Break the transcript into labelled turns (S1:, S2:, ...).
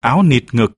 S1: áo nịt ngực.